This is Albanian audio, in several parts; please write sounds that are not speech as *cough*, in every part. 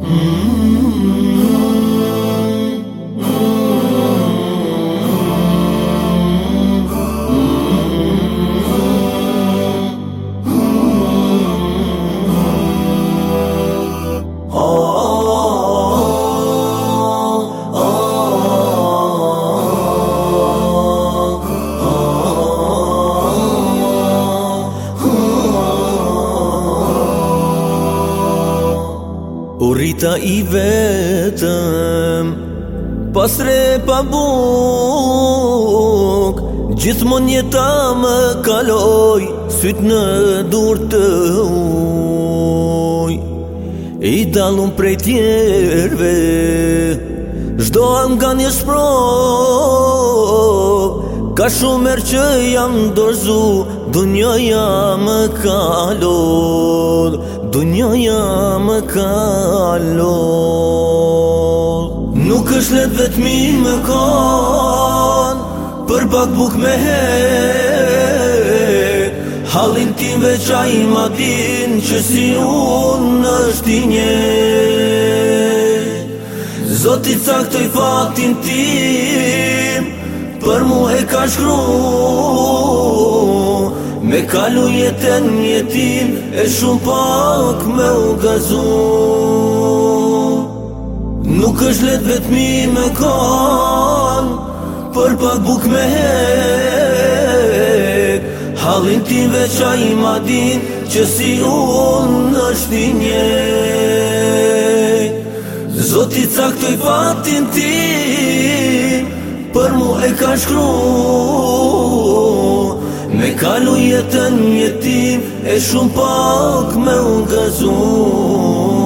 Mm. *gasps* *gasps* U rita i vetëm Pasre pa buk Gjithmon jeta më kaloj Syt në dur të uj I dalun prej tjerve Zdo am nga një shpro Ka shumër që jam dorzu Dë njoja më kaloj dunjoja më ka allo Nuk është letë vetëmi më konë Për bak buk me he Halin tim veqa i madin Që si unë është i nje Zotit sa këtoj fatin tim Për mu e ka shkru kalu jetën jetim e shumë pak me u gazu Nuk është letë vetëmi me kon, për pak buk me hek Halin ti veqa i madin, që si unë është i njej Zotit sa fatin ti, për mu e ka shkru Me kalu jetën jetim, e shumë pak me unë gazon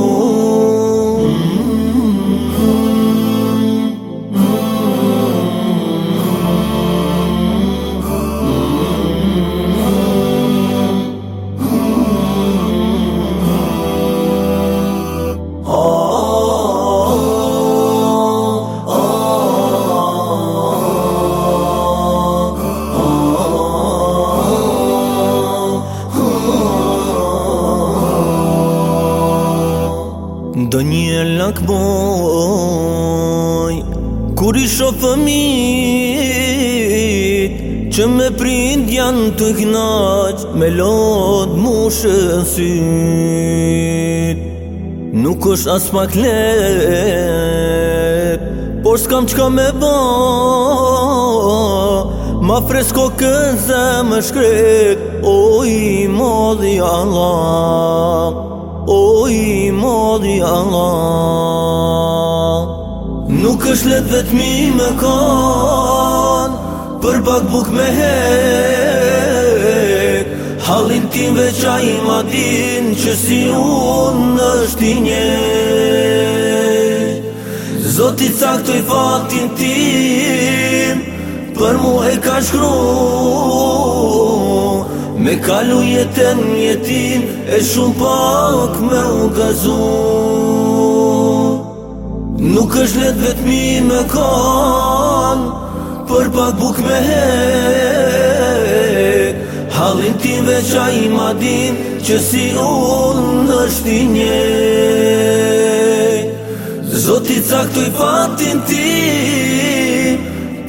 Ndë një lak boj Kur i shofëmit Që me prind janë të gnaq Me lodë shësit Nuk është as pak let Por s'kam qka me bo Ma fresko këzë më shkret O i modhi Allah O i modi Allah Nuk është letë vetëmi me kon Për pak buk me hek Halin tim veqa i madin Që si unë është i nje Zotit sa këtoj fatin tim Për mu e ka shkru Me kalu jetën jetin e shumë pak me u gazu Nuk është letë vetëmi me konë Për pak buk me he Halin ti veqa i madin Që si unë është i nje Zotit sa patin ti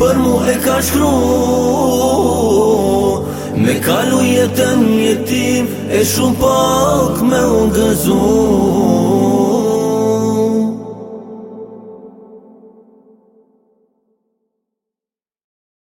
Për mu e ka shkru Me kalu jetën një e shumë pak me unë gëzun